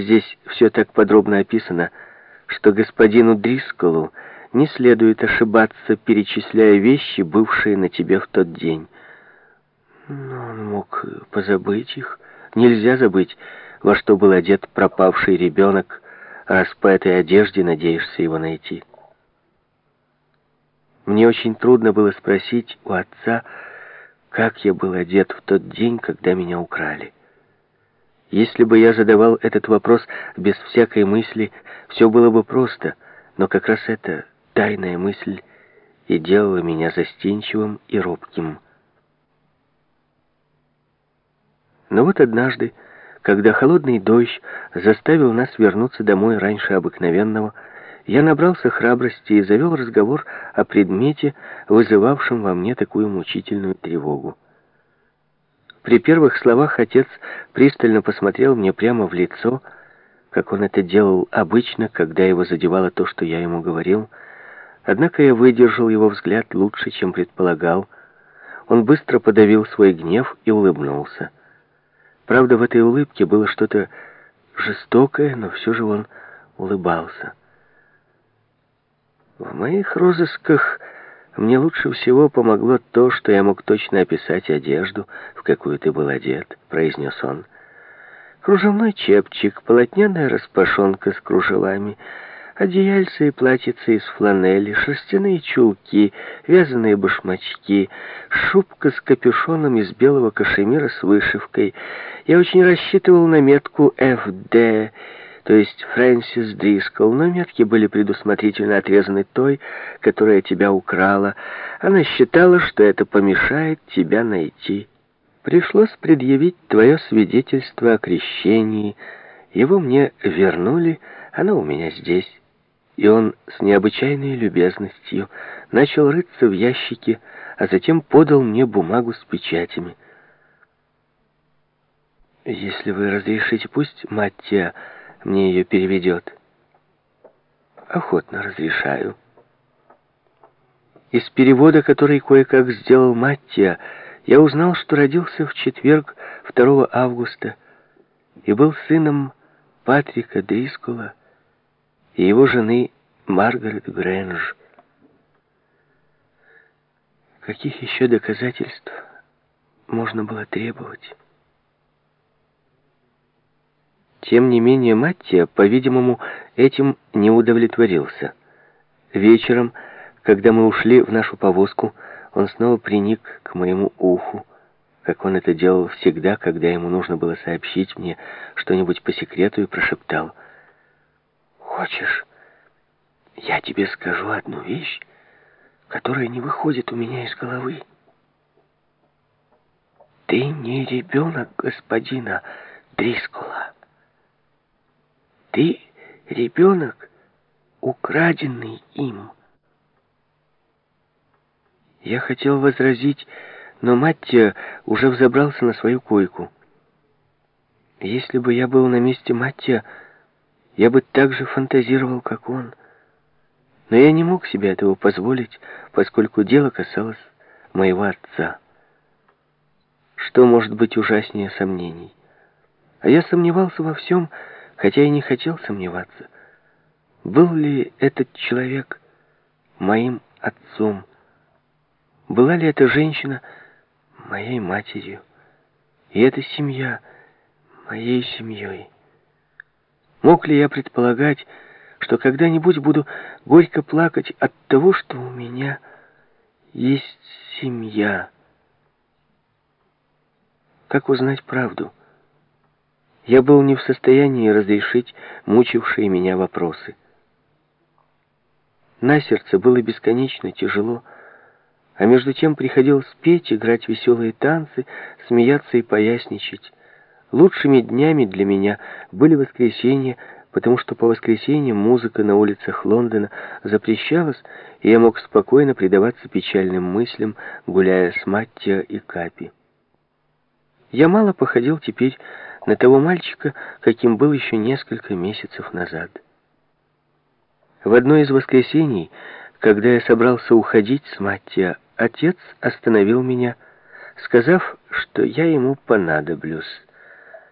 Здесь все так подробно описано, что господину Дрисколу не следует ошибаться, перечисляя вещи, бывшие на тебе в тот день. Но он мог позабыть их. Нельзя забыть, во что был одет пропавший ребенок, раз по этой одежде надеешься его найти. Мне очень трудно было спросить у отца, как я был одет в тот день, когда меня украли. Если бы я задавал этот вопрос без всякой мысли, все было бы просто, но как раз эта тайная мысль и делала меня застенчивым и робким. Но вот однажды, когда холодный дождь заставил нас вернуться домой раньше обыкновенного, я набрался храбрости и завел разговор о предмете, вызывавшем во мне такую мучительную тревогу. При первых словах отец пристально посмотрел мне прямо в лицо, как он это делал обычно, когда его задевало то, что я ему говорил. Однако я выдержал его взгляд лучше, чем предполагал. Он быстро подавил свой гнев и улыбнулся. Правда, в этой улыбке было что-то жестокое, но все же он улыбался. В моих розысках мне лучше всего помогло то, что я мог точно описать одежду, в какую ты был одет, произнес он. Кружевной чепчик, полотняная распашонка с кружевами, одеяльцы и платьицы из фланели, шерстяные чулки, вязаные башмачки, шубка с капюшоном из белого кашемира с вышивкой. Я очень рассчитывал на метку «ФД», то есть Фрэнсис Дрискл, но метки были предусмотрительно отрезаны той, которая тебя украла. Она считала, что это помешает тебя найти. Пришлось предъявить твое свидетельство о крещении. Его мне вернули, оно у меня здесь. И он с необычайной любезностью начал рыться в ящике, а затем подал мне бумагу с печатями. «Если вы разрешите, пусть Маттия мне ее переведет. Охотно разрешаю. Из перевода, который кое-как сделал Маттия, я узнал, что родился в четверг 2 августа и был сыном Патрика Дрискула и его жены Маргарет Грэнж. Каких еще доказательств можно было требовать? Тем не менее, Маттия, по-видимому, этим не удовлетворился. Вечером, когда мы ушли в нашу повозку, он снова приник к моему уху, как он это делал всегда, когда ему нужно было сообщить мне что-нибудь по секрету, и прошептал. «Хочешь, я тебе скажу одну вещь, которая не выходит у меня из головы? Ты не ребенок господина Дрискула». Ты ребенок, украденный им. Я хотел возразить, но Маттия уже взобрался на свою койку. Если бы я был на месте Маттия, я бы так же фантазировал, как он. Но я не мог себе этого позволить, поскольку дело касалось моего отца. Что может быть ужаснее сомнений? А я сомневался во всем, хотя и не хотел сомневаться, был ли этот человек моим отцом, была ли эта женщина моей матерью, и эта семья моей семьей. Мог ли я предполагать, что когда-нибудь буду горько плакать от того, что у меня есть семья? Как узнать правду? Я был не в состоянии разрешить мучившие меня вопросы. На сердце было бесконечно тяжело, а между тем приходилось петь, играть веселые танцы, смеяться и поясничать. Лучшими днями для меня были воскресенья, потому что по воскресеньям музыка на улицах Лондона запрещалась, и я мог спокойно предаваться печальным мыслям, гуляя с Маттио и Капи. Я мало походил теперь на того мальчика, каким был еще несколько месяцев назад. В одно из воскресений, когда я собрался уходить с Маттия, отец остановил меня, сказав, что я ему понадоблюсь.